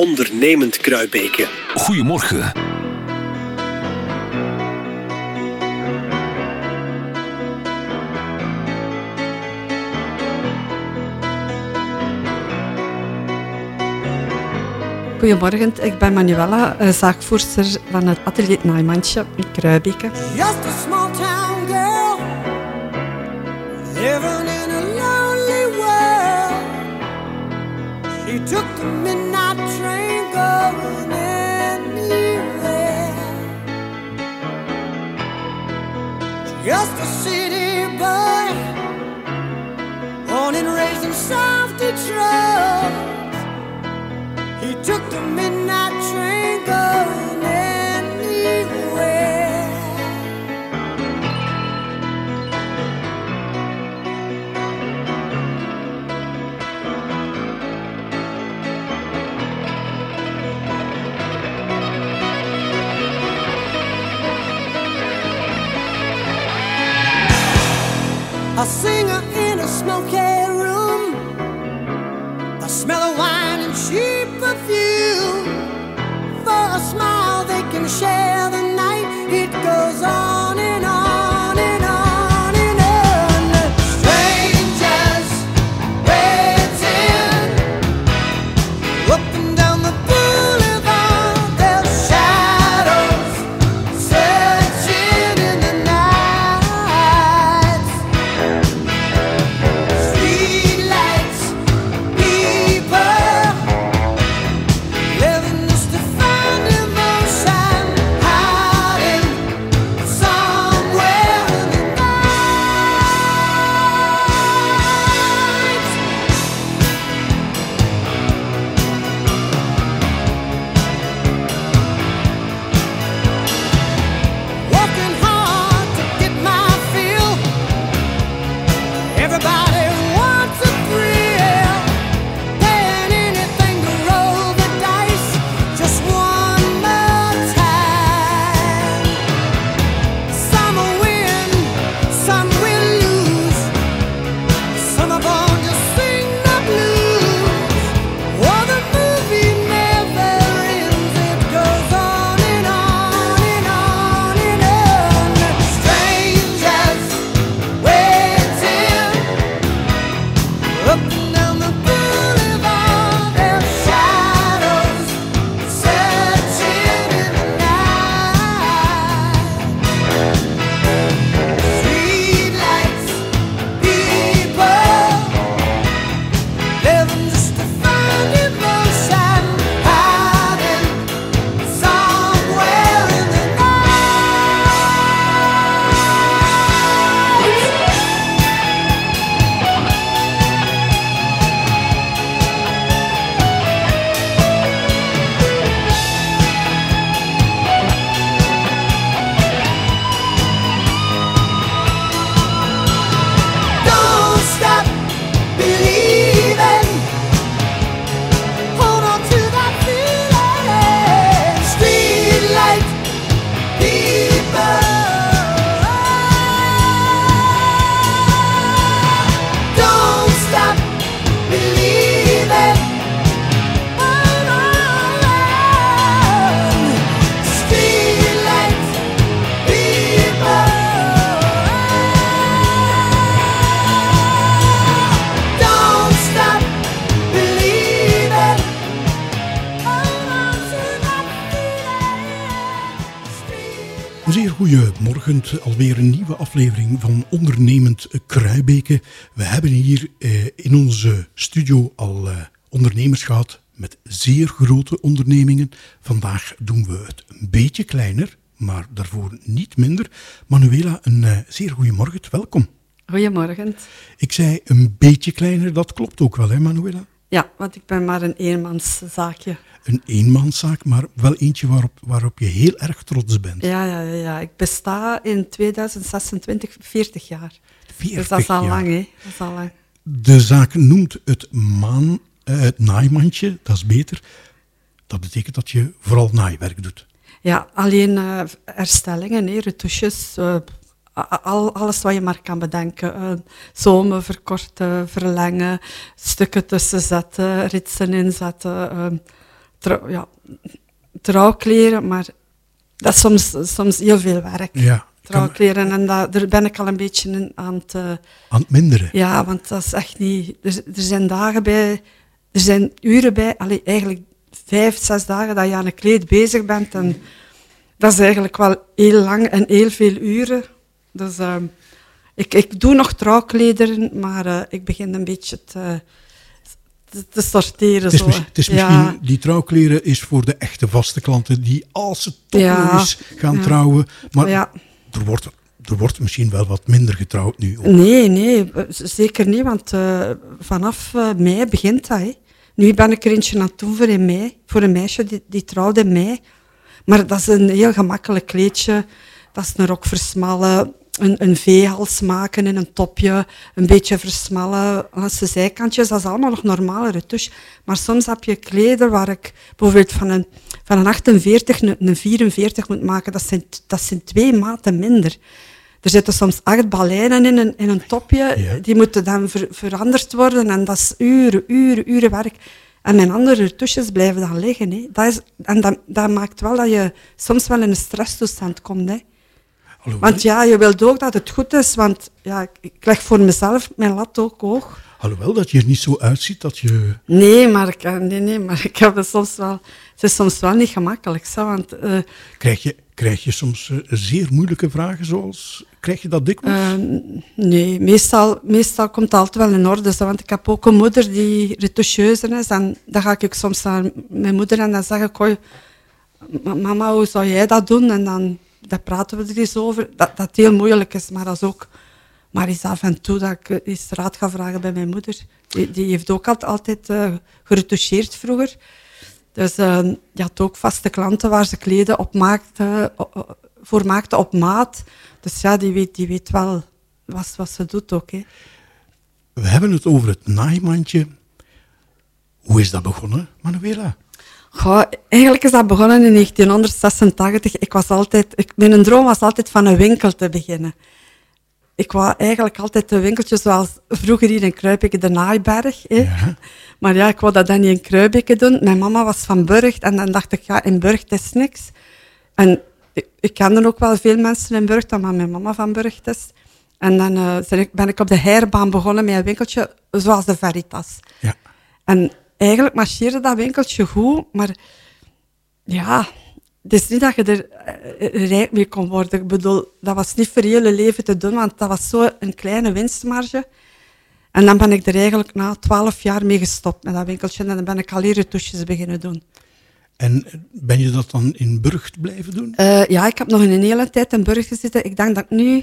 ondernemend Kruibeke. Goedemorgen. Goedemorgen, ik ben Manuela, eh, zaakvoerster van het atelier Naaimandje in Kruibeke. Just a small town girl living in a lonely world. She took the Just a city boy, born and raised in South Detroit. He took the midnight A singer in a smoky room. The smell of wine and cheap perfume. For a smile, they can share alweer een nieuwe aflevering van Ondernemend Kruibeke. We hebben hier eh, in onze studio al eh, ondernemers gehad met zeer grote ondernemingen. Vandaag doen we het een beetje kleiner, maar daarvoor niet minder. Manuela, een eh, zeer goede morgen, welkom. Goedemorgen. Ik zei een beetje kleiner, dat klopt ook wel, hè Manuela? Ja, want ik ben maar een eenmanszaakje. Een eenmanszaak, maar wel eentje waarop, waarop je heel erg trots bent. Ja, ja, ja, ja. Ik besta in 2026 40 jaar. 40 dus dat is al jaar. lang, hè. Dat is al lang. De zaak noemt het maan, eh, het naaimandje, dat is beter. Dat betekent dat je vooral naaiwerk doet. Ja, alleen eh, herstellingen, hè, retouches, eh, al, alles wat je maar kan bedenken. Eh, zomen verkorten, verlengen, stukken tussen zetten, ritsen inzetten. eh, trouw, ja, trouwkleren, maar dat is soms, soms heel veel werk. Ja, kan- Trouwkleren, en dat, daar ben ik al een beetje in aan het... eh, aan het minderen. ja, want dat is echt niet... Er, er zijn dagen bij, er zijn uren bij, allee, eigenlijk vijf, zes dagen dat je aan een kleed bezig bent. En dat is eigenlijk wel heel lang en heel veel uren. Dus ehm, ik, ik doe nog trouwklederen, maar eh, ik begin een beetje te, te, te sorteren. Het is, zo. mis- het is Ja. misschien, die trouwkleren is voor de echte vaste klanten die als ze toch Ja, eens gaan ja. trouwen. Maar er, wordt, er wordt misschien wel wat minder getrouwd nu. ook. Nee, nee, eh, zeker niet, want eh, vanaf mei begint dat. Hè. Nu ben ik er eentje aan doen voor in mei, voor een meisje die, die trouwde in mei. Maar dat is een heel gemakkelijk kleedje. Dat is een rok versmallen, een, een V-hals maken in een topje, een beetje versmallen langs de zijkantjes. Dat is allemaal nog normale retouche. Maar soms heb je kleden waar ik bijvoorbeeld van een, van een 48 een, een 44 moet maken. Dat zijn, dat zijn twee maten minder. Er zitten soms acht baleinen in een, in een topje. Ja. Die moeten dan ver- veranderd worden. En dat is uren, uren, uren werk. En mijn andere retouches blijven dan liggen. Hè. Dat is, en dat, dat maakt wel dat je soms wel in een stresstoestand komt. Hè. Alhoewel, Want ja, je wilt ook dat het goed is. Want ja, ik, leg voor mezelf mijn lat ook hoog. alhoewel dat je er niet zo uitziet dat je... Nee, maar ik, eh, nee, nee, maar ik heb het soms wel... Het is soms wel niet gemakkelijk. Zo, want eh, Krijg je, krijg je soms eh, zeer moeilijke vragen zoals... Krijg je dat dikwijls? Nee, meestal, meestal komt het altijd wel in orde. Zo, want ik heb ook een moeder die retoucheuse is. En dan ga ik ook soms naar mijn moeder en dan zeg ik... "Hoi, ma- mama, hoe zou jij dat doen? En dan daar praten we er eens over. Dat, dat heel moeilijk is, maar dat is ook... Maar eens af en toe dat ik eens raad ga vragen bij mijn moeder. Die, die heeft ook altijd, eh, geretoucheerd vroeger. Dus je had ook vaste klanten waar ze kleden op maakte, voor maakte op maat. Dus ja, die weet, die weet wel wat, wat ze doet ook. Hè. We hebben het over het naaimandje. Hoe is dat begonnen, Manuela? Goh, eigenlijk is dat begonnen in 1986. Ik was altijd, ik, mijn droom was altijd van een winkel te beginnen. Ik wou eigenlijk altijd een winkeltje zoals vroeger hier in Kruipeke, de Naaiberg. Hè. Ja. Maar ja, ik wou dat dan niet in Kruibeke doen. Mijn mama was van Burgt en dan dacht ik, ja, in Burgt is niks. En ik, ik kende ook wel veel mensen in Burgt, omdat mijn mama van Burgt is. En dan eh, zijn ik- ben ik op de heirbaan begonnen met een winkeltje zoals de Veritas. Ja. En eigenlijk marcheerde dat winkeltje goed, maar ja, het is niet dat je er eh, rijk mee kon worden. Ik bedoel, dat was niet voor je hele leven te doen, want dat was zo een kleine winstmarge. En dan ben ik er eigenlijk na twaalf jaar mee gestopt met dat winkeltje. En dan ben ik al retouches beginnen doen. En ben je dat dan in Burgt blijven doen? Eh, ja, ik heb nog een hele tijd in Burg gezeten. Ik denk dat ik nu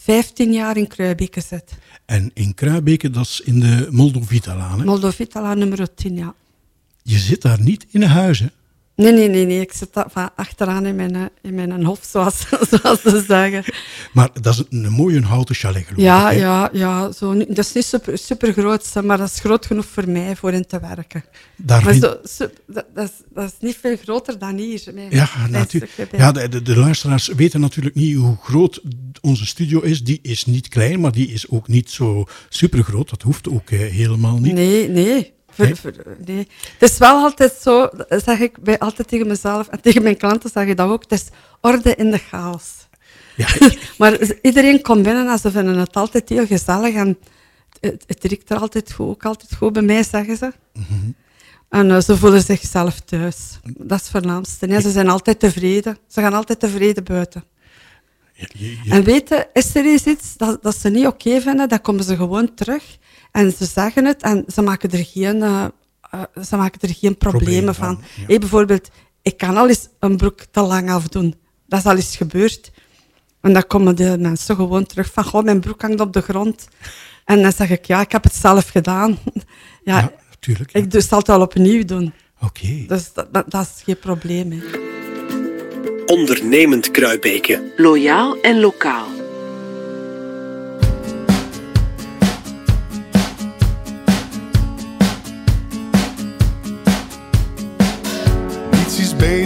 15 jaar in Kruibeke zit. En in Kruibeke, dat is in de Moldovita-laan. hè? Moldovita nummer 10, ja. Je zit daar niet in een huis, hè? Nee, nee, nee, nee. Ik zit van achteraan in mijn, eh, in mijn hof, zoals, zoals ze zeggen. Maar dat is een, mooie houten chalet, geloof Ja, ik. hè? ja, ja. Zo, dat is niet super, super groot, maar dat is groot genoeg voor mij voor in te werken. Daar Maar zo, dat, dat, is, dat is niet veel groter dan hier. Mijn Ja, natuurlijk. Ja, de, de, de luisteraars weten natuurlijk niet hoe groot onze studio is. Die is niet klein, maar die is ook niet zo super groot. Dat hoeft ook eh, helemaal niet. Nee, nee. Voor- Nee? voor- nee. Het is wel altijd zo, zeg ik bij, altijd tegen mezelf en tegen mijn klanten zeg ik dat ook, het is orde in de chaos. Ja, Maar iedereen komt binnen en ze vinden het altijd heel gezellig en het, het riekt er altijd goed, ook altijd goed bij mij, zeggen ze. En eh, ze voelen zichzelf thuis. Dat is het voornaamste. hè. Ze zijn altijd tevreden. Ze gaan altijd tevreden buiten. je- je- je- En weten, is er eens iets dat, dat ze niet oké vinden, dan komen ze gewoon terug en ze zeggen het en ze maken er geen, eh, eh, ze maken er geen problemen, van. van, ja. Hey, bijvoorbeeld, ik kan al eens een broek te lang afdoen. Dat is al eens gebeurd. En dan komen de mensen gewoon terug van, goh, mijn broek hangt op de grond. En dan zeg ik, ja, ik heb het zelf gedaan. ja, ja, natuurlijk. ja. ik dus zal het wel opnieuw doen. Oké. Dus dat, dat, dat is geen probleem. Hè. Ondernemend Kruibeke. Loyaal en lokaal.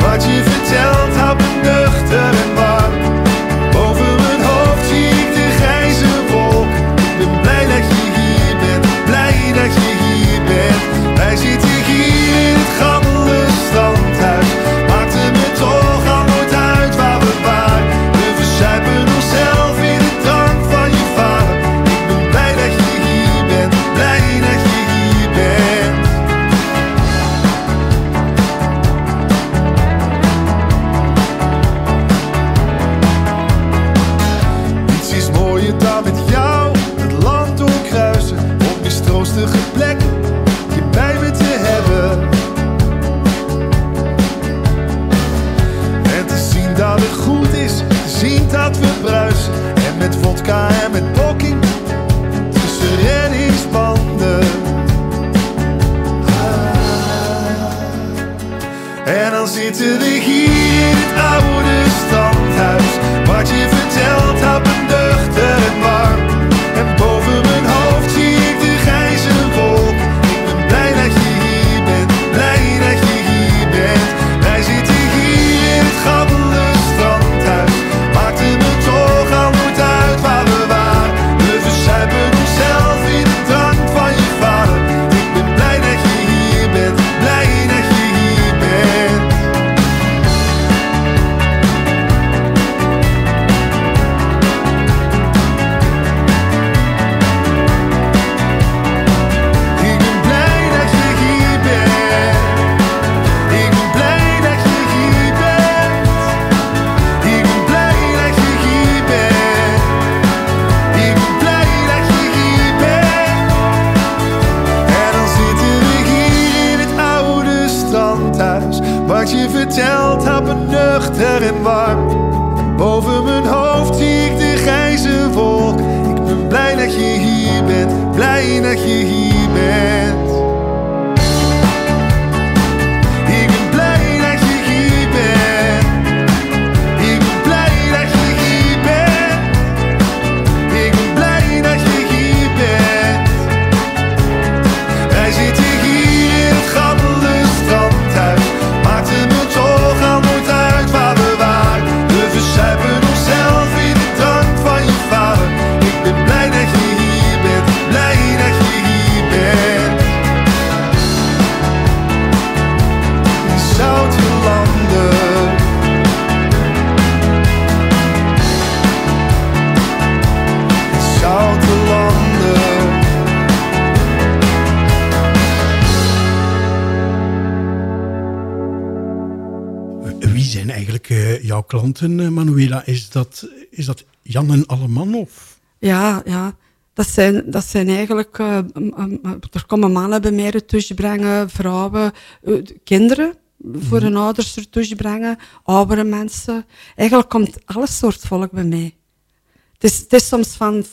Wat je vertelt me nuchter en warm. Zitten we hier in het oude standhuis. Wat je vertelt houdt me nuchter en warm. Jouw klanten, eh, Manuela? Is dat, is dat Jan en Alleman? Of? Ja, ja. Dat zijn, dat zijn eigenlijk... eh, er komen mannen bij mij retouche brengen, vrouwen, eh, kinderen voor hun ouders retouche brengen, oudere mensen. Eigenlijk komt alle soort volk bij mij. Het is, het is soms van...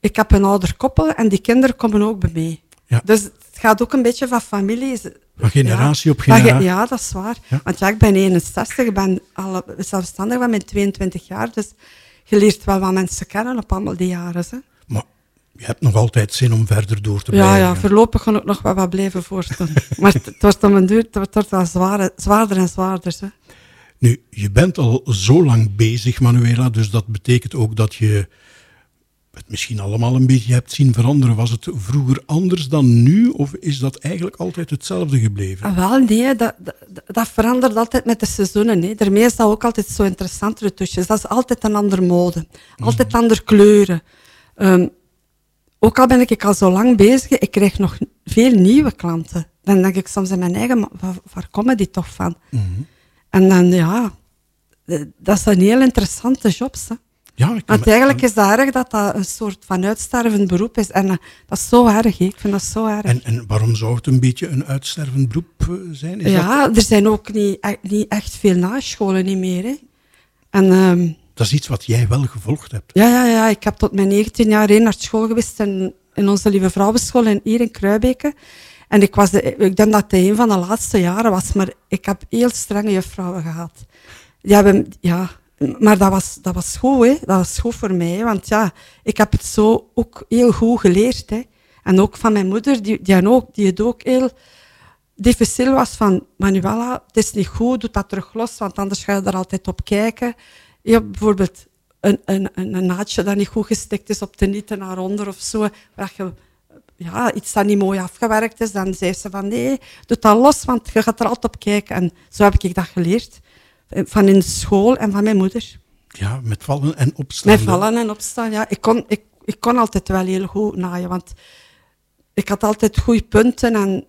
ik heb een ouder koppel en die kinderen komen ook bij mij. Ja. Dus het gaat ook een beetje van familie. Van generatie op generatie. Ja, dat is waar. Ja. Want ja, ik ben 61, ik ben al zelfstandig van mijn 22 jaar. Dus je leert wel wat mensen kennen op allemaal die jaren. Hè. Maar je hebt nog altijd zin om verder door te Ja, blijven. ja, voorlopig kan ik nog wel wat blijven voorstellen. maar het, het wordt om een duur, het wordt wel zwaarder, zwaarder en zwaarder. Hè. Nu, je bent al zo lang bezig, Manuela, dus dat betekent ook dat je het misschien allemaal een beetje hebt zien veranderen. Was het vroeger anders dan nu, of is dat eigenlijk altijd hetzelfde gebleven? Ah, wel, nee, dat, dat, dat verandert altijd met de seizoenen. Hè. Daarmee is dat ook altijd zo interessant. Dat is altijd een andere mode. Altijd andere kleuren. Ehm, ook al ben ik al zo lang bezig, ik krijg nog veel nieuwe klanten. Dan denk ik soms in mijn eigen, waar, waar komen die toch van? En dan, ja, eh, dat is een heel interessante job. Hè. Ja, Want eigenlijk is dat erg dat dat een soort van uitstervend beroep is. En eh, dat is zo erg, ik vind dat zo erg. En, en waarom zou het een beetje een uitstervend beroep eh, zijn? Is dat, ja, er zijn ook niet, echt- niet echt veel nascholen niet meer. Hè. En ehm, dat is iets wat jij wel gevolgd hebt. ja, ja, ja, ik heb tot mijn 19 jaar heen naar school geweest in, in onze Lieve Vrouwenschool in, hier in Kruibeke. En ik, was de, ik denk dat het een van de laatste jaren was, maar ik heb heel strenge juffrouwen gehad. die hebben, ja, maar dat was, dat was goed, hè. Dat was goed voor mij, want ja, ik heb het zo ook heel goed geleerd, hè. En ook van mijn moeder, die, die, ook, die het ook heel difficiel was van, Manuela, het is niet goed, doe dat terug los, want anders ga je er altijd op kijken. Je hebt bijvoorbeeld een, een, een, een naadje dat niet goed gestikt is op de nieten naar onder of zo, waar je ja, iets dat niet mooi afgewerkt is, dan zei ze van nee, doe dat los, want je gaat er altijd op kijken. En zo heb ik dat geleerd. Van in school en van mijn moeder. Ja, met vallen en opstaan. Met vallen en opstaan, ja. Ik kon, ik, ik kon altijd wel heel goed naaien, want ik had altijd goede punten en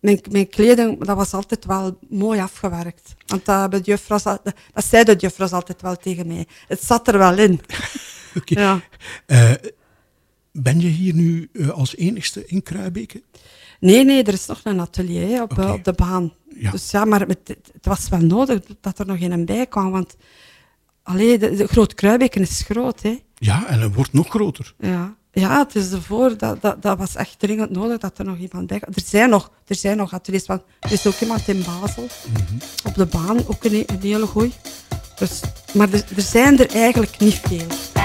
mijn, mijn kleding, dat was altijd wel mooi afgewerkt. Want dat, hebben de juffrouws, al- dat zeiden de juffrouws altijd wel tegen mij. Het zat er wel in. Oké. Ja. Eh, ben je hier nu eh, als enigste in Kruibeke? Nee, nee, er is nog een atelier op, eh, op de baan. Ja. Dus ja, maar het, het was wel nodig dat er nog een bij kwam, want allee, de, de Groot Kruibeken is groot, hè. Ja, en het wordt nog groter. Ja, ja het is ervoor, dat, dat, dat was echt dringend nodig dat er nog iemand bij kwam. Er zijn nog, er zijn nog ateliers, want er is ook iemand in Basel, op de baan, ook een, een hele goeie. Dus, maar er, er zijn er eigenlijk niet veel.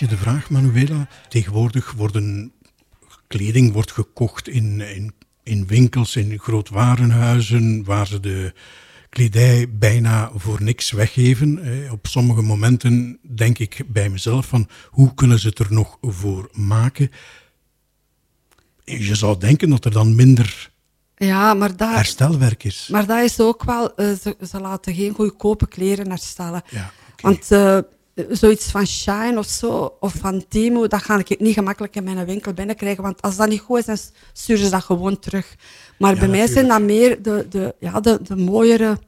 Beetje de vraag, Manuela. Tegenwoordig worden kleding wordt gekocht in, in, in winkels, in grootwarenhuizen, waar ze de kledij bijna voor niks weggeven. Op sommige momenten denk ik bij mezelf van hoe kunnen ze het er nog voor maken? Je zou denken dat er dan minder Ja, maar daar, herstelwerk is. maar dat is ook wel, eh, ze, ze laten geen goedkope kleren herstellen. Ja. Want eh, zoiets van Shine of zo, of van Timo, dat ga ik niet gemakkelijk in mijn winkel binnenkrijgen. Want als dat niet goed is, dan sturen ze dat gewoon terug. Maar Ja, bij mij zijn dat meer de, de, ja, de, de mooiere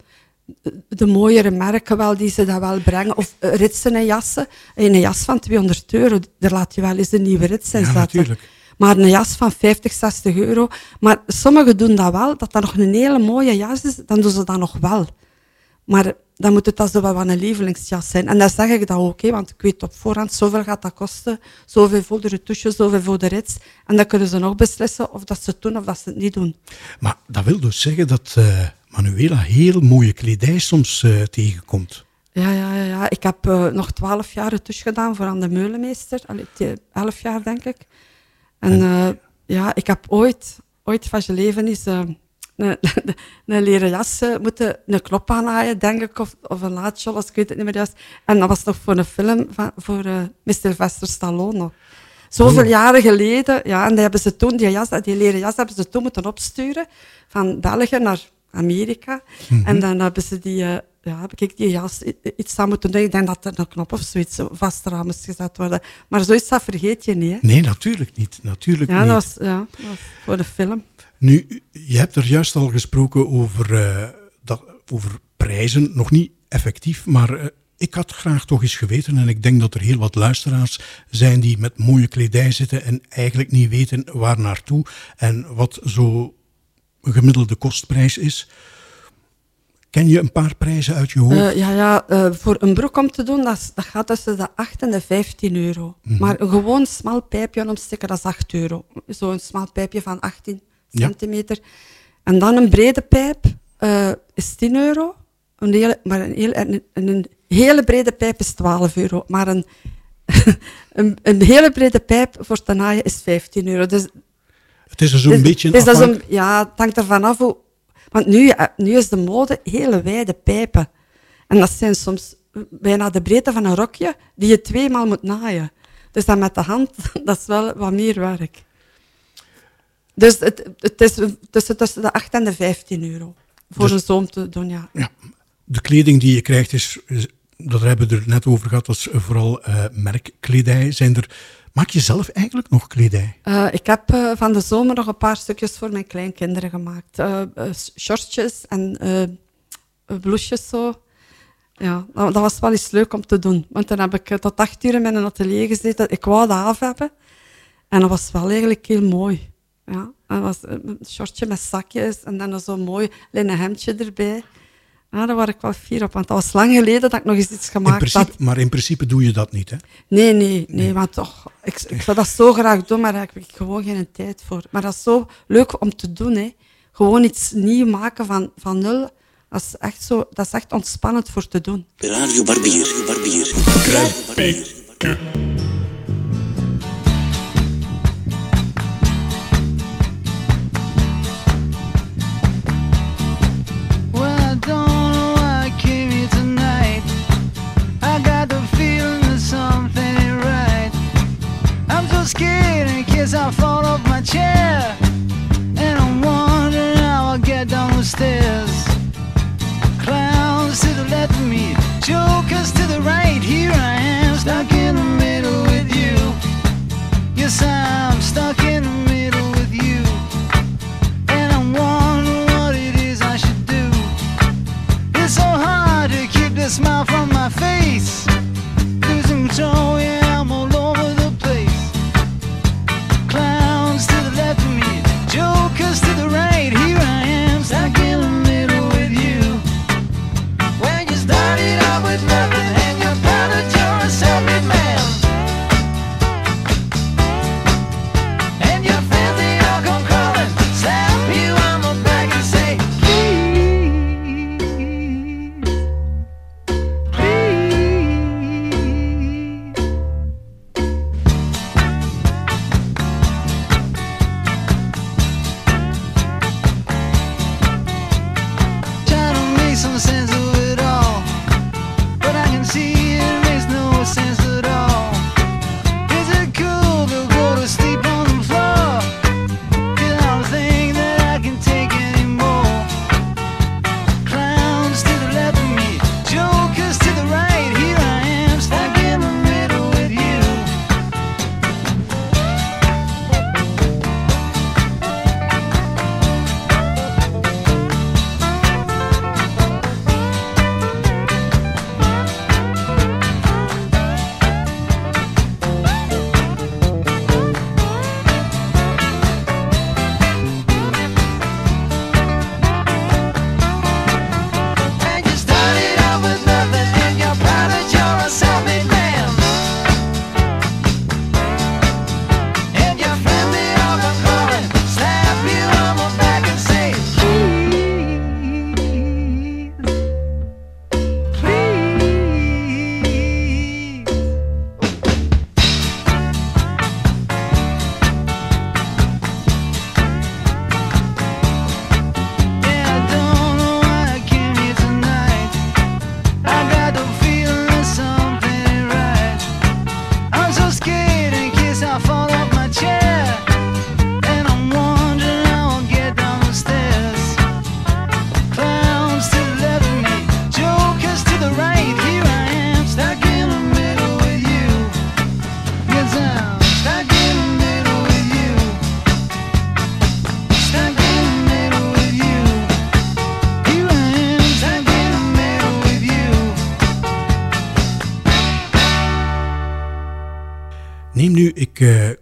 de mooiere merken wel die ze dat wel brengen. Of ritsen en jassen. En een jas van 200 euro, daar laat je wel eens een nieuwe rits in Ja, zetten. natuurlijk. Maar een jas van 50, 60 euro. Maar sommigen doen dat wel, dat dat nog een hele mooie jas is, dan doen ze dat nog wel. Maar dan moet het zo wel wat een lievelingsjas zijn. En dan zeg ik dat ook, hè, want ik weet op voorhand, zoveel gaat dat kosten. Zoveel voor de retouche, zoveel voor de rits. En dan kunnen ze nog beslissen of dat ze het doen of dat ze het niet doen. Maar dat wil dus zeggen dat eh, Manuela heel mooie kledij soms eh, tegenkomt. Ja, ja, ja, ja. Ik heb eh, nog twaalf jaar retouche gedaan voor aan de Meulemeester. Allee, t- elf jaar, denk ik. En ja, ik heb ooit, ooit van je leven is een, een leren jas eh, moeten een knop aanhaaien, denk ik, of, of een laadjolles, ik weet het niet meer juist. En dat was nog voor een film van, voor eh Mr. Sylvester Stallone. nog. Zoveel Oh. jaren geleden, ja, en die hebben ze toen, die, jas, die leren jas hebben ze toen moeten opsturen van België naar Amerika. En dan hebben ze die, eh, ja, heb ik die jas iets aan moeten doen. Ik denk dat er een knop of zoiets vast eraan moest gezet worden. Maar zoiets, dat vergeet je niet, hè. Nee, natuurlijk niet. Natuurlijk Ja, niet. dat was, ja, dat was voor de film. Nu, je hebt er juist al gesproken over, eh, dat, over prijzen. Nog niet effectief, maar eh, ik had graag toch eens geweten, en ik denk dat er heel wat luisteraars zijn die met mooie kledij zitten en eigenlijk niet weten waar naartoe en wat zo een gemiddelde kostprijs is. Ken je een paar prijzen uit je hoofd? Eh, ja, ja voor een broek om te doen, dat, dat gaat tussen de 8 en de 15 euro. Maar een gewoon smal pijpje omsteken, dat is 8 euro. Zo'n smal pijpje van 18 Ja. centimeter. En dan een brede pijp eh, is 10 euro. Een hele, maar een, een, een hele brede pijp is 12 euro. Maar een, een, een hele brede pijp voor te naaien is 15 euro. Dus het is zo'n dus- beetje dus dat een, Ja, het hangt ervan af hoe... Want nu, eh, nu is de mode hele wijde pijpen. En dat zijn soms bijna de breedte van een rokje die je tweemaal moet naaien. Dus dat met de hand, dat is wel wat meer werk. Dus het, het is tussen, tussen de 8 en de 15 euro. Voor Dus- een zoom te doen, ja. Ja, de kleding die je krijgt is, is- dat hebben we er net over gehad, dat is vooral eh, merkkledij. Zijn er, maak je zelf eigenlijk nog kledij? Eh, ik heb eh, van de zomer nog een paar stukjes voor mijn kleinkinderen gemaakt. Shortjes en blouses zo. Ja, dat, dat was wel eens leuk om te doen. Want dan heb ik tot acht uur in mijn atelier gezeten. Ik wou dat af hebben. En dat was wel eigenlijk heel mooi. Ja, dat was een shortje met zakjes en dan zo'n mooi linnen hemdje erbij. Ja, daar was ik wel fier op, want dat was lang geleden dat ik nog eens iets In gemaakt principe, had. maar in principe doe je dat niet, hè? Nee, nee, nee, want toch, ik, ik zou dat zo graag doen, maar daar heb ik gewoon geen tijd voor. Maar dat is zo leuk om te doen, hè. Gewoon iets nieuw maken van, van nul. Dat is, echt zo, dat is echt ontspannend voor te doen. Radio Barbier. Barbier. Scared I fall off my chair. And I'm wondering how I'll get down the stairs. Clowns to the left of me, jokers to the right. Here I am, stuck in the middle with you. Yes, I'm stuck in the middle with you. And I'm wondering what it is I should do. It's so hard to keep the smile from my face.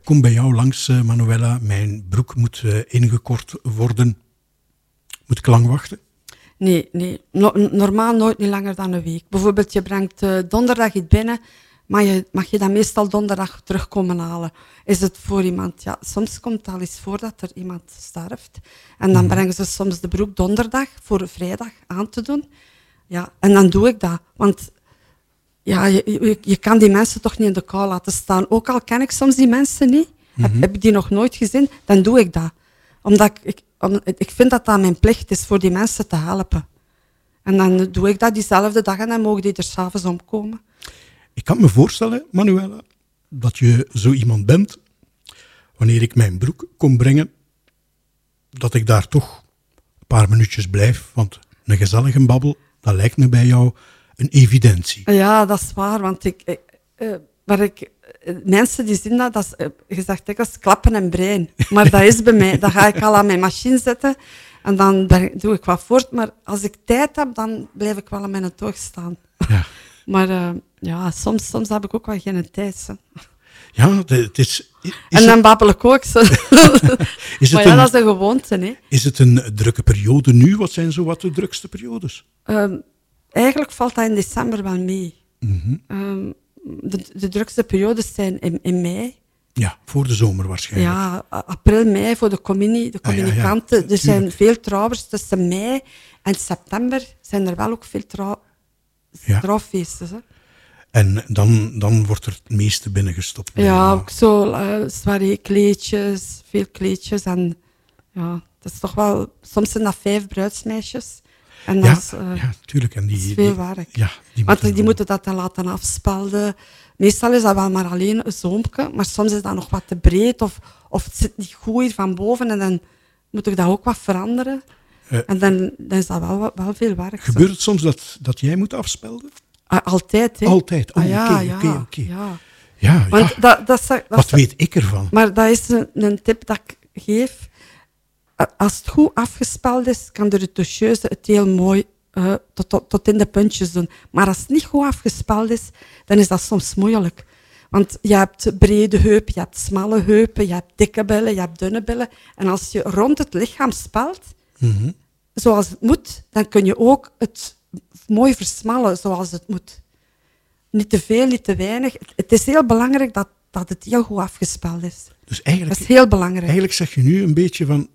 Kom bij jou langs, eh, Manuela. Mijn broek moet eh, ingekort worden. Moet ik lang wachten? Nee, nee. No- normaal nooit niet langer dan een week. Bijvoorbeeld, je brengt eh, donderdag iets binnen, maar je mag je dan meestal donderdag terugkomen halen. Is het voor iemand, ja, soms komt het al eens voor dat er iemand sterft. En dan brengen ze soms de broek donderdag voor vrijdag aan te doen. Ja, en dan doe ik dat. Want ja, je, je, je kan die mensen toch niet in de kou laten staan. Ook al ken ik soms die mensen niet, heb, heb ik die nog nooit gezien, dan doe ik dat. Omdat ik, ik, om- ik vind dat dat mijn plicht is voor die mensen te helpen. En dan doe ik dat diezelfde dag en dan mogen die er s'avonds omkomen. Ik kan me voorstellen, Manuela, dat je zo iemand bent, wanneer ik mijn broek kom brengen, dat ik daar toch een paar minuutjes blijf, want een gezellige babbel, dat lijkt me bij jou een evidentie. Ja, dat is waar, want ik, ik, eh, maar ik, eh, mensen die zien dat, dat is, eh, gezegd dikwijls klappen en brein. Maar dat is bij mij, dat ga ik al aan mijn machine zetten en dan doe ik wat voort. Maar als ik tijd heb, dan blijf ik wel aan mijn toog staan. Ja, Maar ja, soms, soms heb ik ook wel geen tijd. hè. ja het is, is, En dan babbel ik ook. Zo. is, maar het ja, dat is een, een gewoonte. Hè. is het een drukke periode nu? Wat zijn zo wat de drukste periodes? Ehm, eigenlijk valt dat in december wel mee. Mhm. Ehm, de, de drukste periodes zijn in, in mei. Ja, voor de zomer waarschijnlijk. Ja, april, mei voor de communie, de Ah, ja, ja, communicanten. er zijn veel trouwers tussen mei en september. Zijn er wel ook veel trouw, Ja. trouwfeesten. Hè? En dan, dan wordt er het meeste binnengestopt. Ja, ook zo uh, soirée kleedjes, veel kleedjes. En ja, dat is toch wel... Soms zijn dat vijf bruidsmeisjes. En dat Ja, is, eh, ja, tuurlijk. En die, dat is veel werk. Ja, die Want moeten die moeten dat dan laten afspelden. Meestal is dat wel maar alleen een zoompje, maar soms is dat nog wat te breed of, of het zit niet goed hier van boven en dan moet ik dat ook wat veranderen. Eh, en dan, dan is dat wel, wel veel werk. Gebeurt het soms dat, dat jij moet afspelden? Ah, altijd, hè? Altijd? Oh, Ah, ja, oké, ja, oké, oké. ja. Ja, dat, dat, dat, Wat weet ik ervan? Maar dat is een, een tip dat ik geef. Eh, Als het goed afgespeld is, kan de retoucheuse het heel mooi eh, tot, tot, tot in de puntjes doen. Maar als het niet goed afgespeld is, dan is dat soms moeilijk. Want je hebt brede heupen, je hebt smalle heupen, je hebt dikke billen, je hebt dunne billen. En als je rond het lichaam spelt, Mhm. zoals het moet, dan kun je ook het mooi versmallen zoals het moet. Niet te veel, niet te weinig. Het, het is heel belangrijk dat, dat het heel goed afgespeld is. Dus Dat eigenlijk, is heel belangrijk. eigenlijk zeg je nu een beetje van,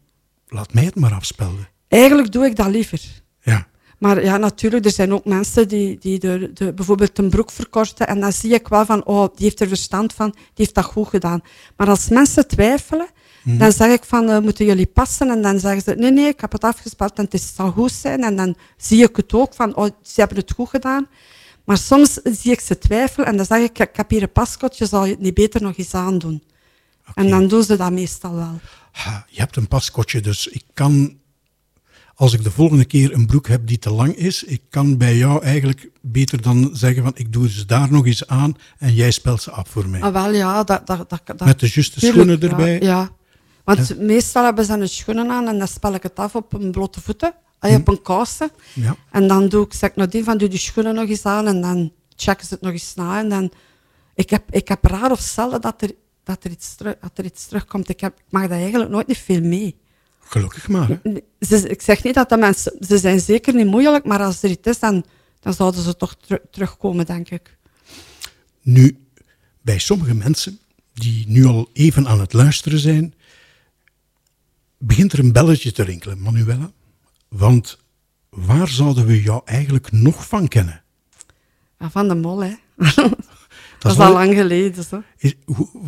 laat mij het maar afspelden. Eigenlijk doe ik dat liever. Ja, Maar ja, natuurlijk, er zijn ook mensen die, die de, de, bijvoorbeeld een broek verkorten en dan zie ik wel van, oh, die heeft er verstand van, die heeft dat goed gedaan. Maar als mensen twijfelen, dan zeg ik van, eh, moeten jullie passen? En dan zeggen ze, nee, nee, ik heb het afgespeld en het zal goed zijn. En dan zie ik het ook van, oh, ze hebben het goed gedaan. Maar soms zie ik ze twijfelen en dan zeg ik, ik heb hier een paskotje, zal je het niet beter nog eens aandoen? En dan doen ze dat meestal wel. Ha, je hebt een paskotje, dus ik kan, als ik de volgende keer een broek heb die te lang is, ik kan bij jou eigenlijk beter dan zeggen van, ik doe ze daar nog eens aan en jij spelt ze af voor mij. Ah, wel, ja, dat... dat, dat, Met de juiste tuurlijk, schoenen erbij. Ja, want meestal hebben ze een schoenen aan en dan spel ik het af op een blote voeten, ah, op een kousen. Ja. En dan doe ik, zeg ik nadien van, doe die schoenen nog eens aan en dan checken ze het nog eens na. En dan, ik, heb, ik heb raar of zelden dat er, dat, er iets terug, dat er iets terugkomt. Ik, heb, ik mag dat eigenlijk nooit niet veel mee. Gelukkig maar. Hè? Ze, ik zeg niet dat de mensen, ze zijn zeker niet moeilijk, maar als er iets is, dan, dan zouden ze toch teru- terugkomen, denk ik. Nu, bij sommige mensen die nu al even aan het luisteren zijn, begint er een belletje te rinkelen, Manuela. Want waar zouden we jou eigenlijk nog van kennen? Van de mol, hè. Dat is al lang geleden, zo. Is-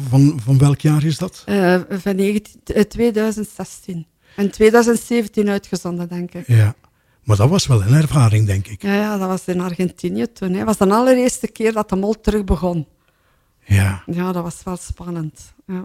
van, van welk jaar is dat? Eh, van 19, eh, 2016. En 2017 uitgezonden, denk ik. Ja. Maar dat was wel een ervaring, denk ik. Ja, ja dat was in Argentinië toen. Het was de allereerste keer dat de mol terug begon. Ja. Ja, dat was wel spannend. Ja.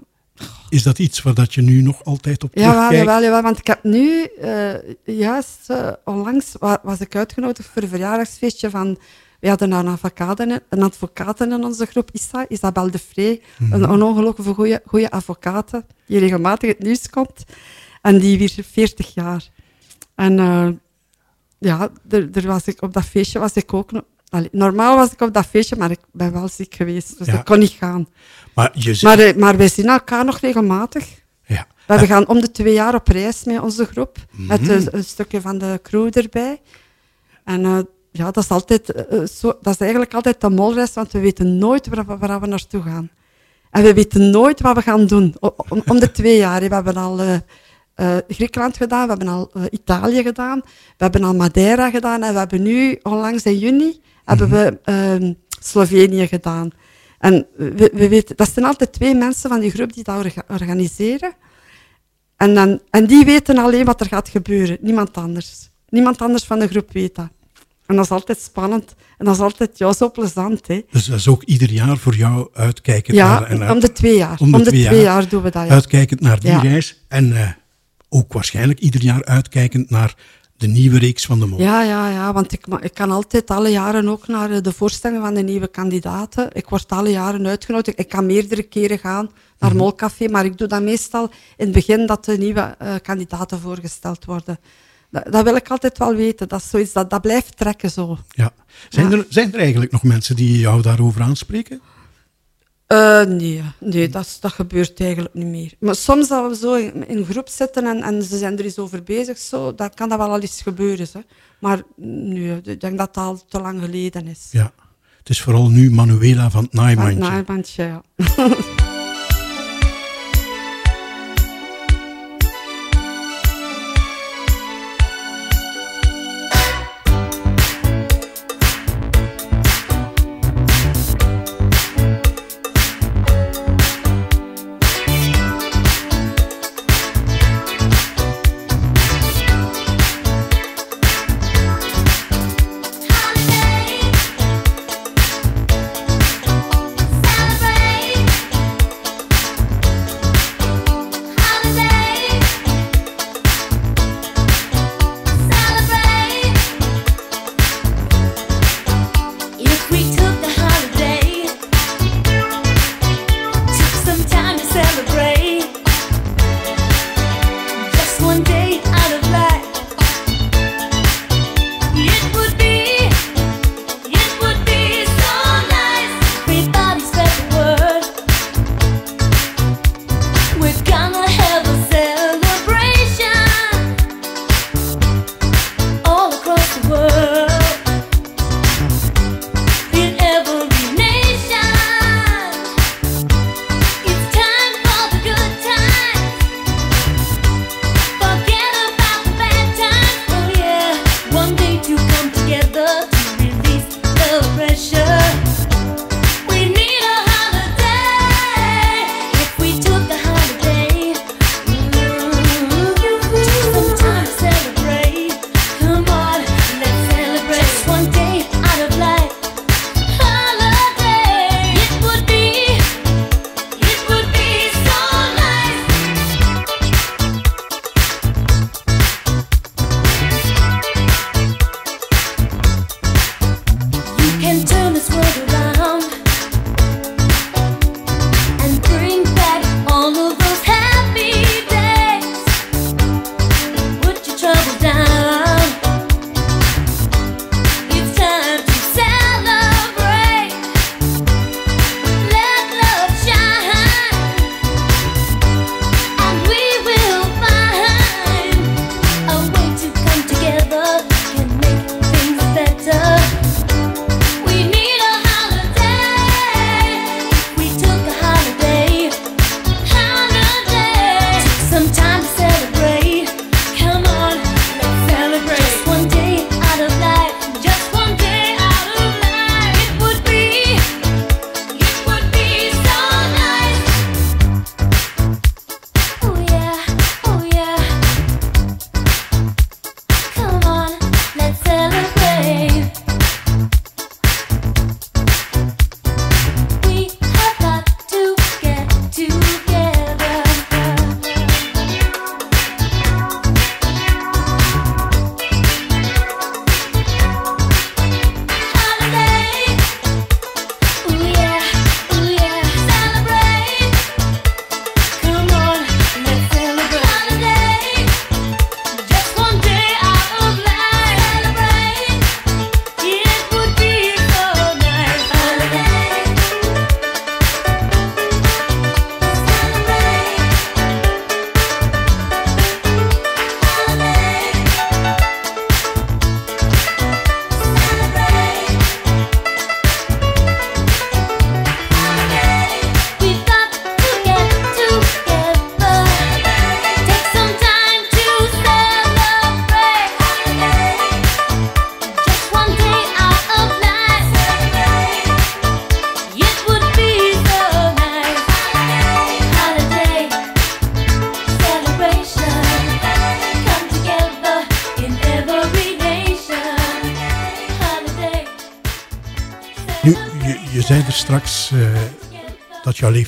Is dat iets waar dat je nu nog altijd op terugkijkt? jawel, jawel, want ik heb nu, eh, juist eh, onlangs, wa- was ik uitgenodigd voor een verjaardagsfeestje van, we hadden een advocaat in, een advocaat in onze groep, Isa, Isabel de Vree, Mhm. een, een ongelooflijke goede advocaat, die regelmatig het nieuws komt. En die weer 40 jaar. En eh, ja, er, er was ik, op dat feestje was ik ook, allee, normaal was ik op dat feestje, maar ik ben wel ziek geweest, dus Ja. ik kon niet gaan. Maar je. Maar, eh, maar wij zien elkaar nog regelmatig. ja. We we gaan om de twee jaar op reis met onze groep, met een, een stukje van de crew erbij. En eh, ja, dat is, altijd, eh, eh, zo, dat is eigenlijk altijd de molreis, want we weten nooit waar, we- waar we naartoe gaan. En we weten nooit wat we gaan doen. Om, om de twee jaar. We hebben al eh, Griekenland gedaan, we hebben al Italië gedaan, we hebben al Madeira gedaan en we hebben nu, onlangs in juni, hebben we ehm, Slovenië gedaan. En we, we weten, dat zijn altijd twee mensen van die groep die dat orga- organiseren. En, dan, en die weten alleen wat er gaat gebeuren, niemand anders. Niemand anders van de groep weet dat. En dat is altijd spannend. En dat is altijd ja, zo plezant. Hè. Dus dat is ook ieder jaar voor jou uitkijken Ja, naar... en uit- om de twee jaar. om de twee jaar. doen we dat. Ja. Uitkijkend naar die Ja. reis. En eh, ook waarschijnlijk ieder jaar uitkijkend naar de nieuwe reeks van de Mol. Ja, ja, ja, want ik, ik kan altijd alle jaren ook naar eh, de voorstellingen van de nieuwe kandidaten. Ik word alle jaren uitgenodigd. Ik kan meerdere keren gaan naar Mhm. Molcafé, maar ik doe dat meestal in het begin dat de nieuwe eh, kandidaten voorgesteld worden. Dat, dat wil ik altijd wel weten. Dat is zoiets dat, dat blijft trekken zo. Ja. Zijn, Ja. Er, zijn er eigenlijk nog mensen die jou daarover aanspreken? Eh, nee, nee dat, dat gebeurt eigenlijk niet meer. Maar soms dat we zo in, in groep zitten en, en ze zijn er eens over bezig, zo, dan kan dat wel al eens gebeuren. Hè. Maar nee, ik denk dat dat al te lang geleden is. Ja. Het is vooral nu Manuela van het Van Naaimandje. het naaimandje, ja.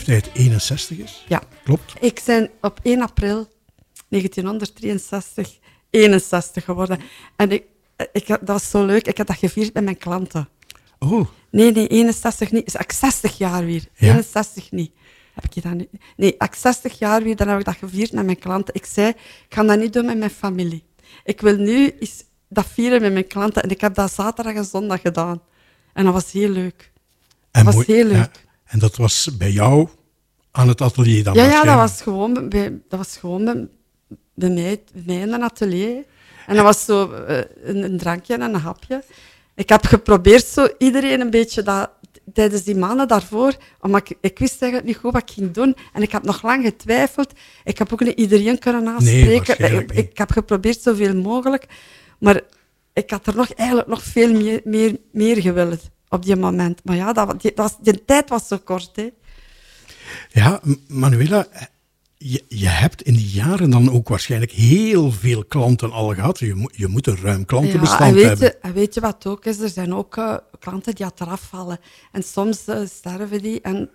leeftijd 61 is. Ja. Klopt. Ik ben op 1 april 1963 61 geworden. En ik, ik, dat was zo leuk. Ik heb dat gevierd met mijn klanten. Oh, Nee, nee, 61 niet. Is ik 60 jaar weer. Ja? 61 niet. Heb ik je dat? Nee, ik 60 jaar weer, dan heb ik dat gevierd met mijn klanten. Ik zei, ik ga dat niet doen met mijn familie. Ik wil nu eens dat vieren met mijn klanten. En ik heb dat zaterdag en zondag gedaan. En dat was heel leuk. en was mooi- heel leuk. en dat was bij jou aan het atelier dan Ja, ja, dat was gewoon bij, dat was gewoon bij, bij, mij, bij mij in een atelier. En dat was zo eh, een, een drankje en een hapje. Ik heb geprobeerd zo iedereen een beetje dat tijdens die maanden daarvoor, omdat ik, ik wist eigenlijk niet goed wat ik ging doen. En ik heb nog lang getwijfeld. Ik heb ook niet iedereen kunnen aanspreken. ik, heb geprobeerd zoveel mogelijk. Maar ik had er nog, eigenlijk nog veel meer, meer, meer gewild op die moment. Maar ja, dat, die, dat was, die tijd was zo kort. Hè. Ja, Manuela, je, je hebt in die jaren dan ook waarschijnlijk heel veel klanten al gehad. Je, moet- je moet een ruim Ja, klantenbestand en weet, hebben. je, en weet je wat ook is? Er zijn ook eh, klanten die eraf vallen. En soms eh, sterven die. En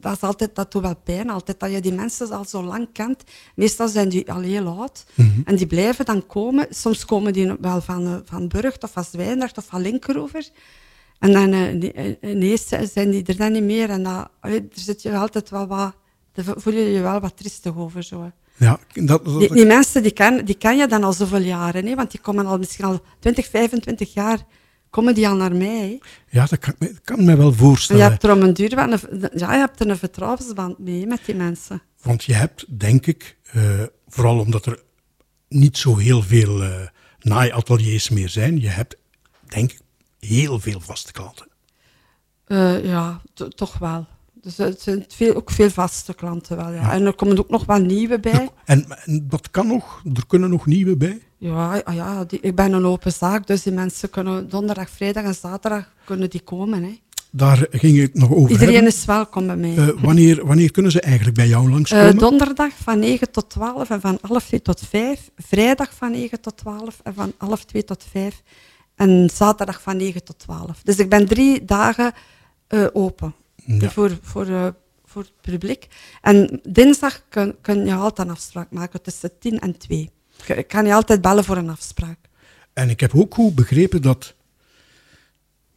dat, is altijd, dat doet wel pijn, altijd dat je die mensen al zo lang kent. Meestal zijn die al heel oud. Mhm. En die blijven dan komen. Soms komen die wel van, eh, van Burgt of van Zwijndrecht of van Linkeroever. En dan eh, eh, ineens zijn die er dan niet meer. En dat, allee, er zit je altijd wel wat... Daar voel je je wel wat triestig over. Zo. Ja, dat, dat- Die, die mensen die ken, die ken je dan al zoveel jaren, hè? want die komen al misschien al 20, 25 jaar komen die al naar mij. hè. ja, dat kan, kan me wel En je voorstellen. hebt er om een duur wel een, ja, je hebt er een vertrouwensband mee met die mensen. Want je hebt, denk ik, eh, vooral omdat er niet zo heel veel eh naaiateliers meer zijn, je hebt, denk ik, heel veel vaste klanten. Eh, ja, to- toch wel. Dus het zijn veel, ook veel vaste klanten wel. Ja. En er komen ook nog wel nieuwe bij. En, en dat kan nog, er kunnen nog nieuwe bij. Ja, ah ja die, ik ben een open zaak, dus die mensen kunnen donderdag, vrijdag en zaterdag kunnen die komen. Hè. Daar ging ik nog over Iedereen hebben. is welkom bij mij. Eh, wanneer, wanneer kunnen ze eigenlijk bij jou Eh, langskomen? donderdag van 9 tot 12 en van half 2 tot 5. Vrijdag van 9 tot 12 en van half 2 tot 5. En zaterdag van 9 tot 12. Dus ik ben drie dagen eh, open Ja. voor, voor, eh, voor het publiek. En dinsdag kun, kun je altijd een afspraak maken tussen 10 en 2. Ik kan je altijd bellen voor een afspraak. En ik heb ook goed begrepen dat.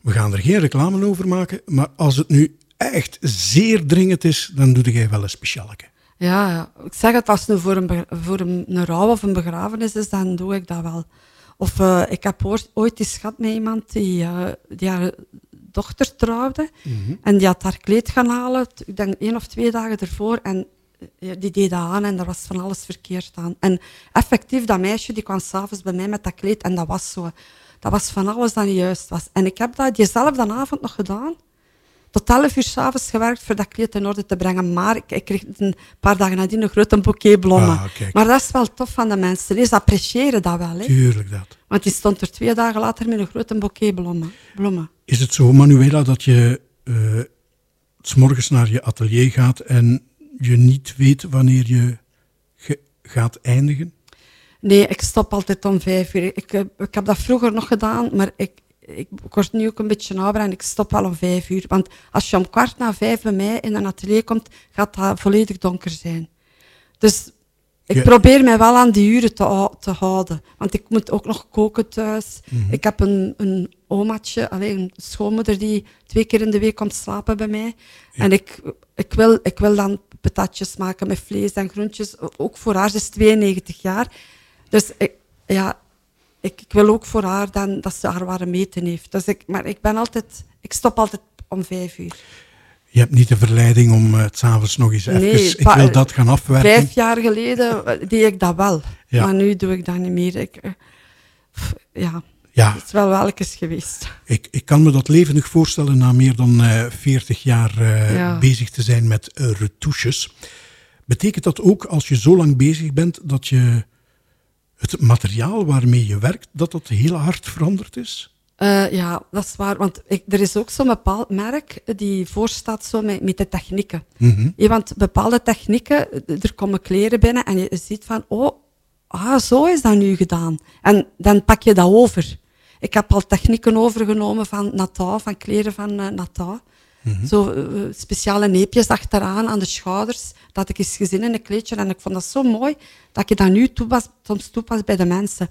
We gaan er geen reclame over maken, maar als het nu echt zeer dringend is, dan doe jij wel een specialeke. Ja, ik zeg het, als het nu voor een, voor een, een rouw of een begrafenis is, dan doe ik dat wel. Of eh, ik heb ooit, ooit eens gehad met iemand die, eh, die haar dochter trouwde. En die had haar kleed gaan halen, ik denk één of twee dagen ervoor. En die deed dat aan en daar was van alles verkeerd aan. En effectief, dat meisje die kwam s'avonds bij mij met dat kleed en dat was zo. Dat was van alles dat niet juist was. En ik heb dat diezelfde avond nog gedaan tot 11 uur s'avonds gewerkt voor dat kleed in orde te brengen. Maar ik, ik kreeg een paar dagen nadien een grote bouquet bloemen. Ah, maar dat is wel tof van de mensen. Ze appreciëren dat wel. Hè? Tuurlijk dat. Want die stond er twee dagen later met een grote bouquet bloemen. bloemen. Is het zo, Manuela, dat je eh, s morgens naar je atelier gaat en je niet weet wanneer je ge- gaat eindigen? Nee, ik stop altijd om vijf uur. Ik, heb- ik heb dat vroeger nog gedaan, maar ik, ik, word nu ook een beetje ouder en ik stop wel om vijf uur. Want als je om kwart na vijf bij mij in een atelier komt, gaat dat volledig donker zijn. Dus ik Ja. probeer mij wel aan die uren te, te houden. Want ik moet ook nog koken thuis. Ik heb een, een omaatje, alleen een schoonmoeder die twee keer in de week komt slapen bij mij. En ik, ik, wil, ik wil dan patatjes maken met vlees en groentjes. Ook voor haar, ze is 92 jaar. Dus ik, ja, ik, ik wil ook voor haar dan dat ze haar warm eten heeft. Dus ik, maar ik ben altijd, ik stop altijd om vijf uur. Je hebt niet de verleiding om eh, het s'avonds nog eens Nee, even... Ik wil dat gaan afwerken. Vijf jaar geleden eh, deed ik dat wel. Ja. Maar nu doe ik dat niet meer. Ik, eh, ja, Ja, het is wel welk is geweest. ik, ik kan me dat levendig voorstellen na meer dan eh 40 jaar Ja. bezig te zijn met retouches. Betekent dat ook als je zo lang bezig bent dat je het materiaal waarmee je werkt, dat dat heel hard veranderd is? Eh, ja, dat is waar. Want ik, er is ook zo'n bepaald merk die voorstaat zo met, met de technieken. Mhm. Ja, want bepaalde technieken, er komen kleren binnen en je ziet van, oh, ah, zo is dat nu gedaan. En dan pak je dat over. Ik heb al technieken overgenomen van Natal, van kleren van Natal. Zo eh, speciale neepjes achteraan aan de schouders. Dat had ik eens gezien in een kleedje. En ik vond dat zo mooi dat ik dat nu toepas, soms toepas bij de mensen.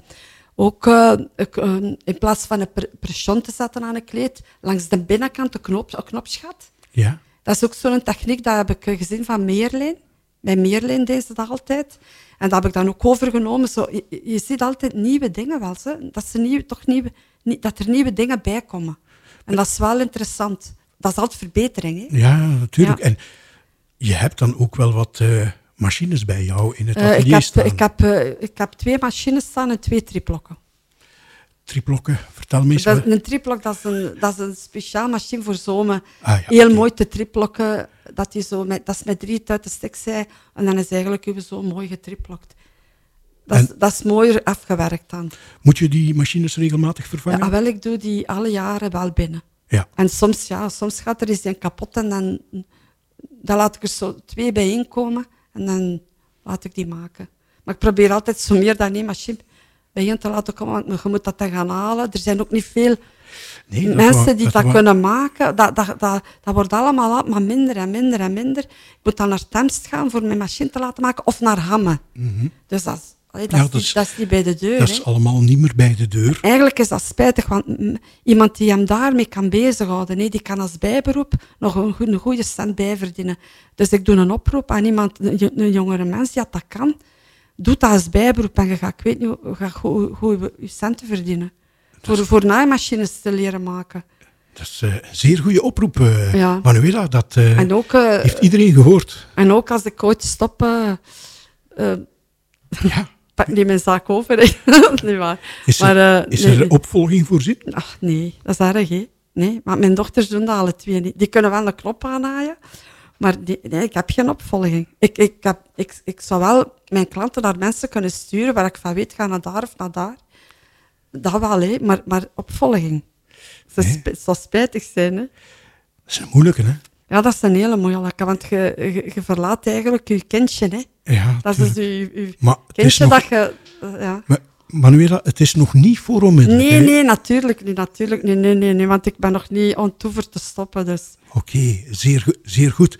Ook eh, ik, eh, in plaats van een pre- pression te zetten aan een kleed, langs de binnenkant een, knop, een knopsgat. Ja. Dat is ook zo'n techniek, dat heb ik eh, gezien van Meerlijn. Bij Meerlijn deed ze dat altijd. En dat heb ik dan ook overgenomen. Zo, je, je- je ziet altijd nieuwe dingen wel. Zo. Dat, ze nieuw, toch nieuwe, nie- dat er nieuwe dingen bij komen. En dat is wel interessant. Dat is altijd verbetering. Hè? Ja, natuurlijk. Ja. En je hebt dan ook wel wat eh, machines bij jou in het Eh, ik, atelier heb, staan. ik, heb, eh, ik heb twee machines staan en twee triplokken. Triplokken, vertel me eens. Dat, een triplok dat is een, dat is een speciaal machine voor zomen. Ah, ja, Heel mooi te triplokken. Dat, die zo met, dat is met drie tuiten stikzij. En dan is eigenlijk uw zo mooi getriplokt. Dat, is, dat is mooier afgewerkt dan. Moet je die machines regelmatig Ja, vervangen? ah, wel, ik doe die alle jaren wel binnen. Ja. En soms, ja, soms gaat er eens een kapot en dan, dan laat ik er zo twee bijeen komen en dan laat ik die maken. Maar ik probeer altijd zo meer dan één machine bijeen te laten komen, want je moet dat dan gaan halen. Er zijn ook niet veel Nee, dat mensen die dat kunnen maken. Dat, dat, dat, dat wordt allemaal al- maar minder en minder en minder. Ik moet dan naar Temst gaan voor mijn machine te laten maken of naar Hamme. Dus dat allee, dat, Ja, is dat niet, is- dat is niet bij de deur. Dat is allemaal niet meer bij de deur. Eigenlijk is dat spijtig, want iemand die hem daarmee kan bezighouden, nee, die kan als bijberoep nog een, een goede cent bijverdienen. Dus ik doe een oproep aan iemand, een, jo- een jongere mens die dat kan. Doe dat als bijberoep en je gaat, ik weet niet, gaat goed, goed je- centen verdienen. Voor, voor naaimachines te leren maken. Dat is eh, een zeer goede oproep, eh, Ja. Manuela. Dat eh, En ook, heeft iedereen gehoord. en ook als ik ooit stop, Ja. Pak die mijn zaak over. hè. dat is niet er, maar, eh, is nee, er opvolging voorzien? Ach, nee, dat is erg, hè. Nee, maar mijn dochters doen dat alle twee niet. Die kunnen wel een knop aannaaien, maar die, nee, ik heb geen opvolging. Ik, ik, heb, ik, ik zou wel mijn klanten naar mensen kunnen sturen waar ik van weet, ga naar daar of naar daar. Dat wel, hè, maar, maar opvolging. Het Nee. zou spijtig zijn, hè. Dat is een moeilijke, hè? Ja, dat is een hele moeilijke, want je, je, je verlaat eigenlijk je kindje, hè. Ja, Dat is dus je, Maar kindje nog- dat je... eh, ja. Maar, Manuela, het is nog niet voor onmiddellijk. Nee, hè? nee, natuurlijk niet, natuurlijk niet. Nee, nee, nee, want ik ben nog niet aan toe voor te stoppen, dus... Oké, zeer, zeer goed.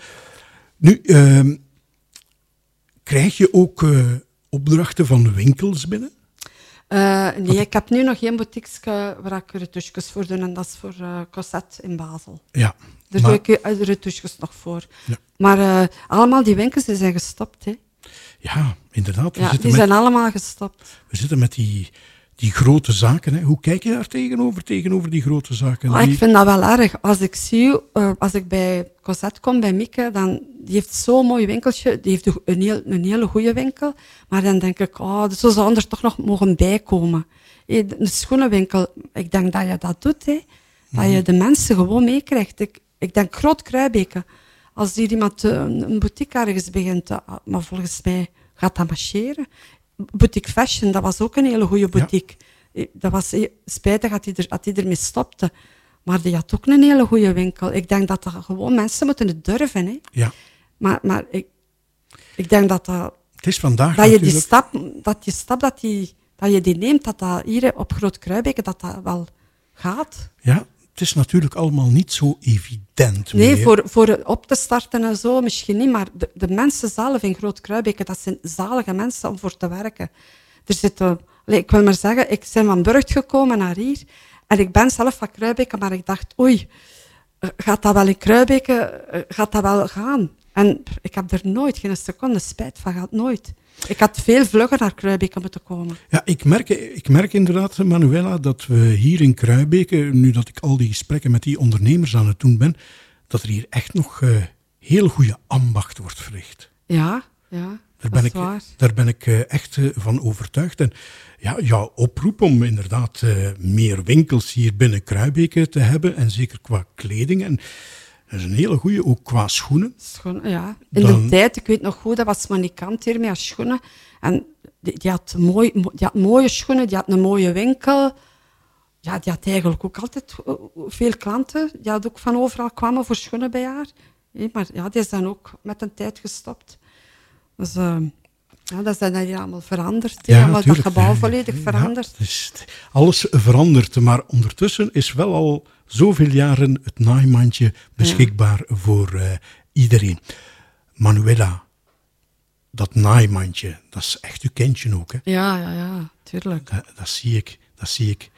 Nu, ehm, krijg je ook eh, opdrachten van winkels binnen? Eh, nee, ik heb nu nog één boutiqueske waar ik retouches voor doe en dat is voor eh Cosette in Basel. Ja. Daar maar- doe ik eh, de retouches nog voor. Ja. Maar eh, allemaal die winkels die zijn gestopt. Hè. Ja, inderdaad. We, Ja, die met, zijn allemaal gestopt. we zitten met die, die grote zaken. Hè. Hoe kijk je daar tegenover, tegenover die grote zaken? Die- ik vind dat wel erg. Als ik zie, eh, als ik bij Cosette kom, bij Mieke, dan die heeft zo'n mooi winkeltje. Die heeft een, heel, een hele goede winkel. Maar dan denk ik, oh, zo zou er toch nog mogen bijkomen. Een schoenenwinkel, ik denk dat je dat doet. Hè. Dat je de mensen gewoon meekrijgt. Ik, ik denk groot Kruibeke. Als hier iemand eh, een, een boutique ergens begint, eh, maar volgens mij gaat dat marcheren. Boutique Fashion, dat was ook een hele goede boutique. Eh, Dat was eh, spijtig dat hij, er, dat hij ermee stopte. Maar die had ook een hele goede winkel. Ik denk dat dat gewoon mensen moeten het durven. Hè. Ja, Maar, maar ik, ik denk dat, dat, het is vandaag dat, je die stap, dat, die stap dat, die, dat je die neemt, dat dat hier op Groot Kruibeke, dat dat wel gaat. Ja, het is natuurlijk allemaal niet zo evident Nee, meer. voor, voor op te starten en zo misschien niet, maar de, de mensen zelf in Groot Kruibeke, dat zijn zalige mensen om voor te werken. Er zitten, ik wil maar zeggen, ik ben van Burgt gekomen naar hier en ik ben zelf van Kruibeke, maar ik dacht, oei, eh, gaat dat wel in Kruibeke, eh, gaat dat wel gaan? En ik heb er nooit geen seconde spijt van gehad, nooit. Ik had veel vlugger naar Kruibeke moeten komen. Ja, ik merk, ik merk inderdaad, Manuela, dat we hier in Kruibeke, nu dat ik al die gesprekken met die ondernemers aan het doen ben, dat er hier echt nog eh, heel goede ambacht wordt verricht. Ja, ja, Daar ben ik, daar ben ik eh, echt eh, van overtuigd. En ja, jouw oproep om inderdaad meer winkels hier binnen Kruibeke te hebben, en zeker qua kleding, en dat is een hele goede, ook qua schoenen. Schoenen, ja. In Dan- de tijd, ik weet nog goed, dat was manikant hier met haar schoenen. En die, die, had mooi, mo- die had mooie schoenen, die had een mooie winkel. Ja, die had eigenlijk ook altijd eh, veel klanten. Die had ook van overal kwamen voor schoenen bij haar. Maar ja, die is dan ook met een tijd gestopt. Dus, eh, Ja, dat zijn hier allemaal veranderd. Ja, dat gebouw volledig ja, veranderd. dus alles verandert, maar ondertussen is wel al zoveel jaren het naaimandje beschikbaar voor eh, iedereen. Manuela, dat naaimandje, dat is echt uw kindje ook. Hè? Ja, ja, ja, tuurlijk. Dat, dat zie ik, dat zie ik.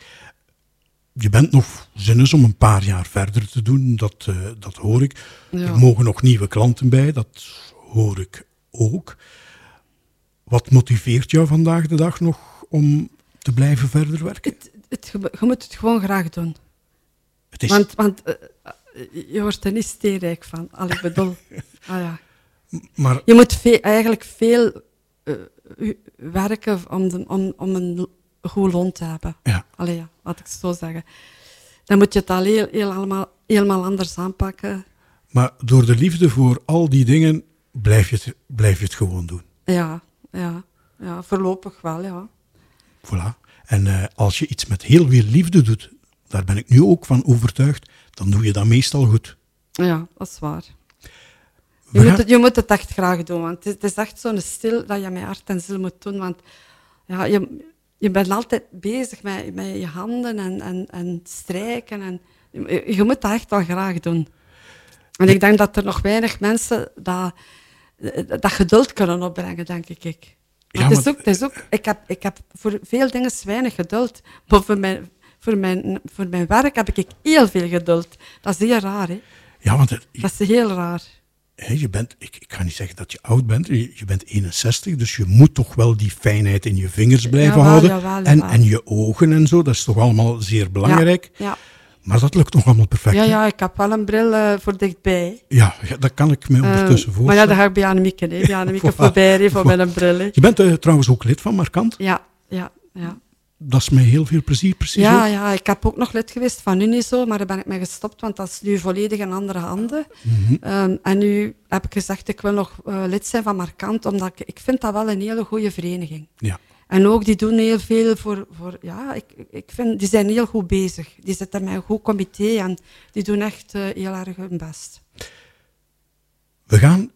Je bent nog zinnig om een paar jaar verder te doen, dat, eh, dat hoor ik. Er mogen nog nieuwe klanten bij, dat hoor ik ook. Wat motiveert jou vandaag de dag nog om te blijven verder werken? Het, het, je moet het gewoon graag doen. Het is, Want, want eh, eh, je wordt er niet steenrijk van. Al ik bedoel, ah, ja. maar Je moet eigenlijk veel eh, werken om, de- om, om een goed loon te hebben. ja, Allee, ja, laat ik het zo zeggen. Dan moet je het al heel, heel allemaal, helemaal anders aanpakken. maar door de liefde voor al die dingen blijf je het, blijf je het gewoon doen. Ja, ja, ja, voorlopig wel, ja. Voilà. En eh, als je iets met heel veel liefde doet, daar ben ik nu ook van overtuigd, dan doe je dat meestal goed. Ja, dat is waar. Je moet, het, je moet het echt graag doen, want het is, het is echt zo'n stil dat je met hart en ziel moet doen. Want ja, je, je bent altijd bezig met, met je handen en, en, en strijken. En, je, je moet dat echt wel graag doen. En ik denk dat er nog weinig mensen dat, dat geduld kunnen opbrengen, denk ik. ik. Ja, het is maar- ook, het is ook, ik, heb, ik heb voor veel dingen weinig geduld. Maar voor mijn, voor, mijn, voor mijn werk heb ik heel veel geduld. Dat is heel raar, hè? Ja, want het- Dat is heel raar. je bent, ik, ik ga niet zeggen dat je oud bent, je, je bent 61, dus je moet toch wel die fijnheid in je vingers blijven houden. en, en je ogen en zo, dat is toch allemaal zeer belangrijk. Ja. Maar dat lukt nog allemaal perfect. Ja, hè? ja, ik heb wel een bril eh, voor dichtbij. Ja, ja, dat kan ik me ondertussen Eh, maar ja, voorstellen. daar ga ik bij Annemieke. hè. Bij Annemieke Voilà. voorbij hè, voor mijn bril. hè. Je bent eh, trouwens ook lid van Markant. Ja, ja, ja. Dat is mij heel veel plezier, precies. Ja, ook. ja, ik heb ook nog lid geweest van Uniso, maar daar ben ik mee gestopt, want dat is nu volledig in andere handen. Mhm. Ehm, en nu heb ik gezegd, ik wil nog eh, lid zijn van Markant, omdat ik, ik vind dat wel een hele goede vereniging. ja. En ook, die doen heel veel voor... voor ja, ik, ik vind, die zijn heel goed bezig. Die zitten met een goed comité en die doen echt eh, heel erg hun best. We gaan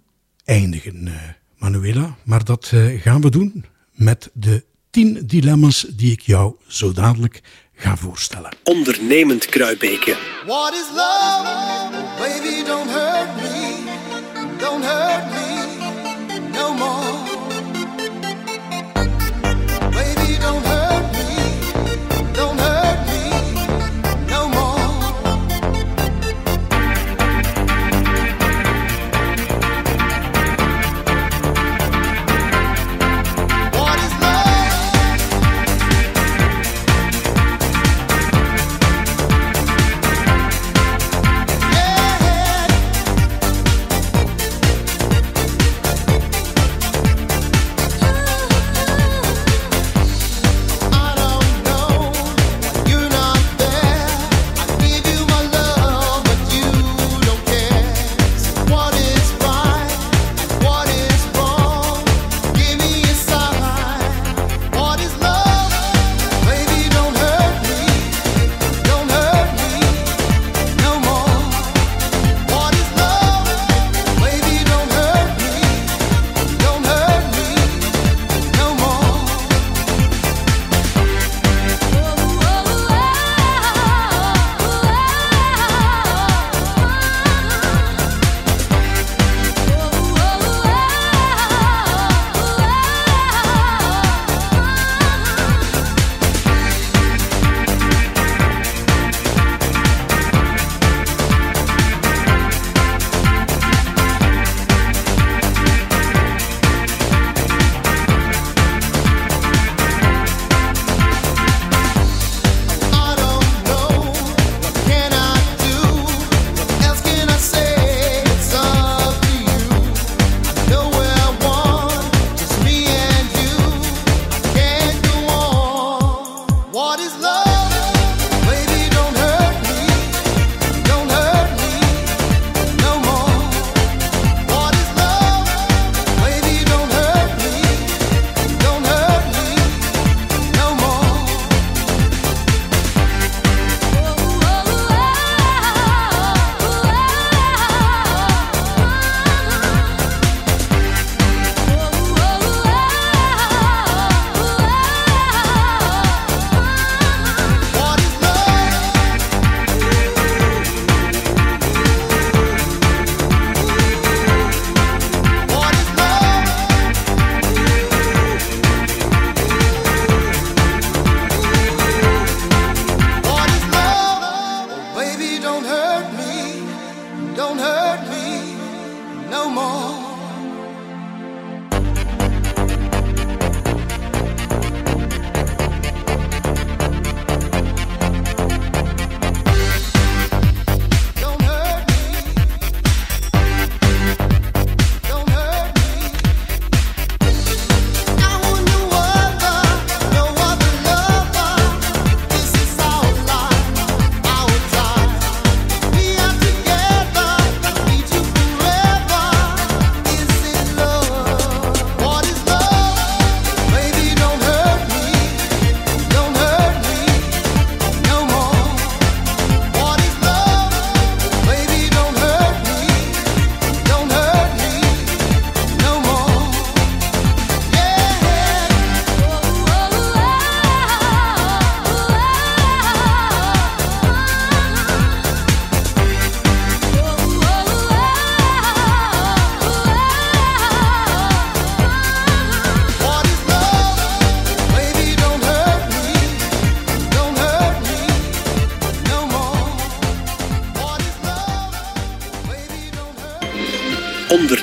eindigen, eh, Manuela, maar dat eh, gaan we doen met de tien dilemma's die ik jou zo dadelijk ga voorstellen. Ondernemend Kruibeke. What is love? Baby, don't hurt me. Don't hurt me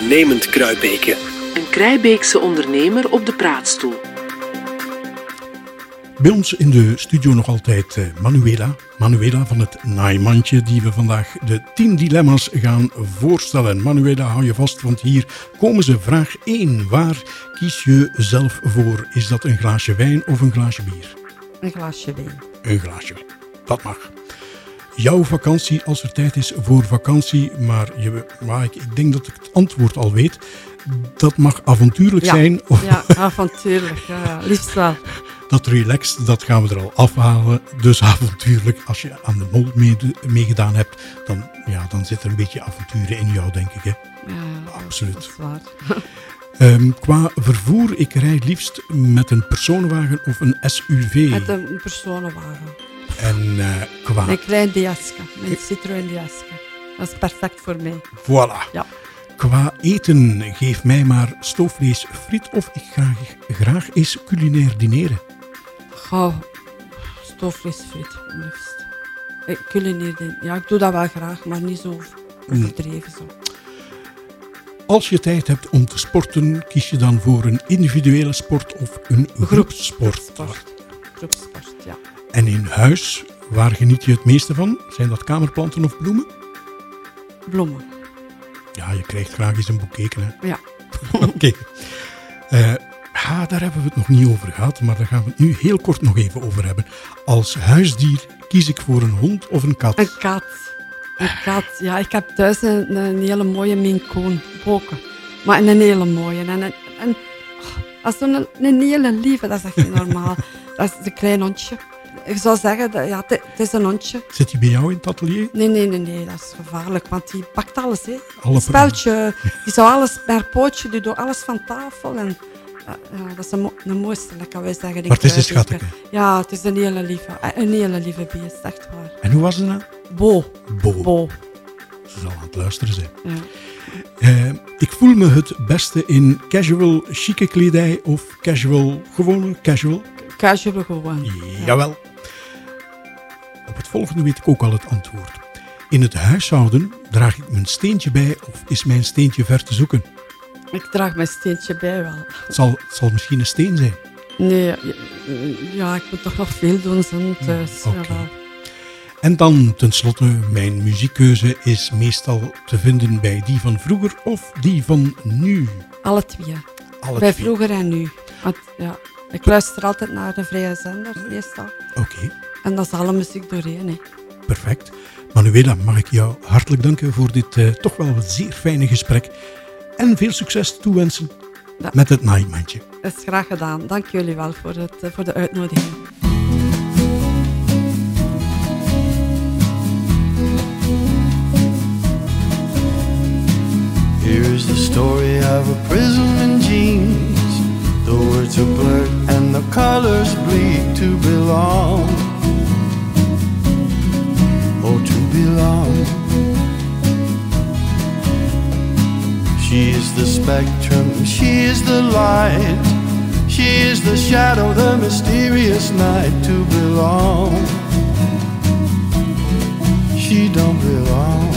Ondernemend Kruibeke. Een Krijbeekse ondernemer op de praatstoel. Bij ons in de studio nog altijd eh, Manuela. Manuela van het Naaimandje, die we vandaag de 10 dilemma's gaan voorstellen. Manuela, hou je vast, want hier komen ze. Vraag 1. Waar kies je zelf voor? Is dat een glaasje wijn of een glaasje bier? Een glaasje wijn. Een glaasje wijn. Dat mag. Jouw vakantie als er tijd is voor vakantie, maar, je, maar ik, ik denk dat ik het antwoord al weet. Dat mag avontuurlijk Ja. zijn. Of Ja, avontuurlijk. Ja, liefst wel. dat relaxed, dat gaan we er al afhalen. Dus avontuurlijk, als je aan de mol mee- meegedaan hebt, dan, ja, dan zit er een beetje avonturen in jou, denk ik. Hè? Ja, Absoluut. Dat is waar. Ehm, qua vervoer, ik rijd liefst met een personenwagen of een SUV. Met een personenwagen. En eh, qua, Een klein Diaska. Een Citroën Diaska. Dat is perfect voor mij. voilà. Ja. Qua eten, geef mij maar stoofvlees, friet of ik graag, graag eens culinair dineren. Gauw. Stoofvleesfriet, liefst. Ik culinair, ja, ik doe dat wel graag, maar niet zo overdreven zo. Als je tijd hebt om te sporten, kies je dan voor een individuele sport of een groepsport. Sport. Groepsport, ja. En in huis, waar geniet je het meeste van? Zijn dat kamerplanten of bloemen? Bloemen. Ja, je krijgt graag eens een boekeken, hè? Ja. Oké. Eh, daar hebben we het nog niet over gehad, maar daar gaan we het nu heel kort nog even over hebben. Als huisdier kies ik voor een hond of een kat? Een kat. Een kat. Ja, ik heb thuis een, een hele mooie Maine Coon. Boken. Maar een hele mooie. En, en, en oh, dat is zo'n een, hele lieve, dat is echt niet normaal. dat is een klein hondje. Ik zou zeggen, dat, ja, het, is een hondje. Zit hij bij jou in het atelier? Nee, nee, nee, nee, dat is gevaarlijk, want die pakt alles. Hè. Alle Een speltje, die zou alles, haar pootje, die doet alles van tafel. En, ja, ja, dat is een, mo- een mooiste, dat kan wij zeggen. Maar het is een schatteke. Ja, het is een hele lieve, eh, een hele lieve beest, echt waar. En hoe was het nou? Bo, Bo. bo. Ze zal aan het luisteren zijn. Ja. Eh, ik voel me het beste in casual chique kledij of casual, gewone casual. Casual gewoon. Jawel. Op het volgende weet ik ook al het antwoord. In het huishouden draag ik mijn steentje bij of is mijn steentje ver te zoeken? Ik draag mijn steentje bij wel. Het zal, het zal misschien een steen zijn. Nee, ja, ik moet toch nog veel doen zo thuis. En dan tenslotte, mijn muziekkeuze is meestal te vinden bij die van vroeger of die van nu. Alle twee. Alle bij twee. vroeger en nu. Want, ja, ik luister altijd naar de vrije zender, meestal. Oké, En dat is alle muziek doorheen. Hè. perfect. Manuela, mag ik jou hartelijk danken voor dit eh, toch wel zeer fijne gesprek. En veel succes toewensen Ja. met het naaimandje. Dat is graag gedaan. Dank jullie wel voor, het, eh, voor de uitnodiging. Here's the story of a prism in jeans. The words are blurred and the colors bleed to belong. To belong. She is the spectrum, she is the light. She is the shadow, the mysterious night to belong. She don't belong.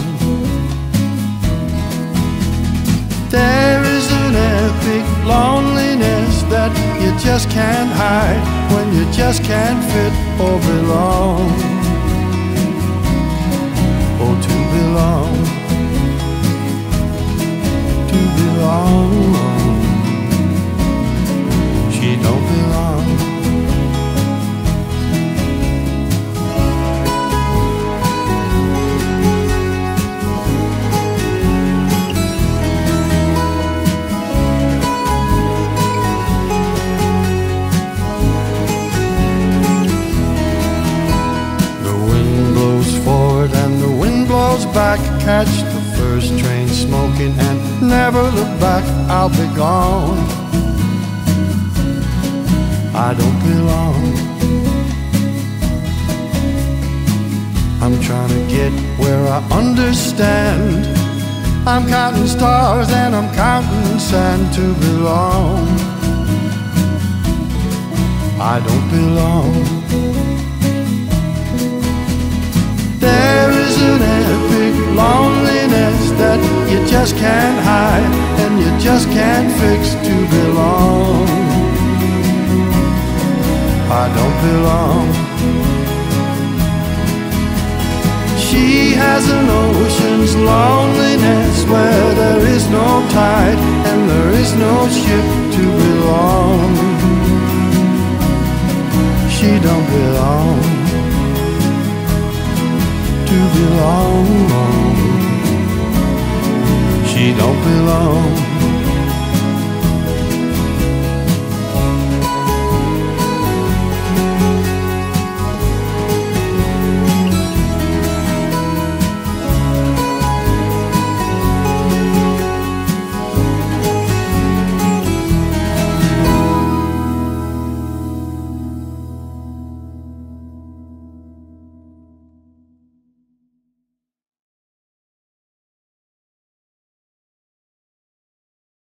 There is an epic loneliness that you just can't hide when you just can't fit or belong. Belong, to belong. Look back. I'll be gone. I don't belong. I'm trying to get where I understand. I'm counting stars and I'm counting sand to belong. I don't belong. There is an epic loneliness that you just can't hide just can't fix to belong. I don't belong. She has an ocean's loneliness where there is no tide and there is no ship to belong. She don't belong to belong. She don't belong.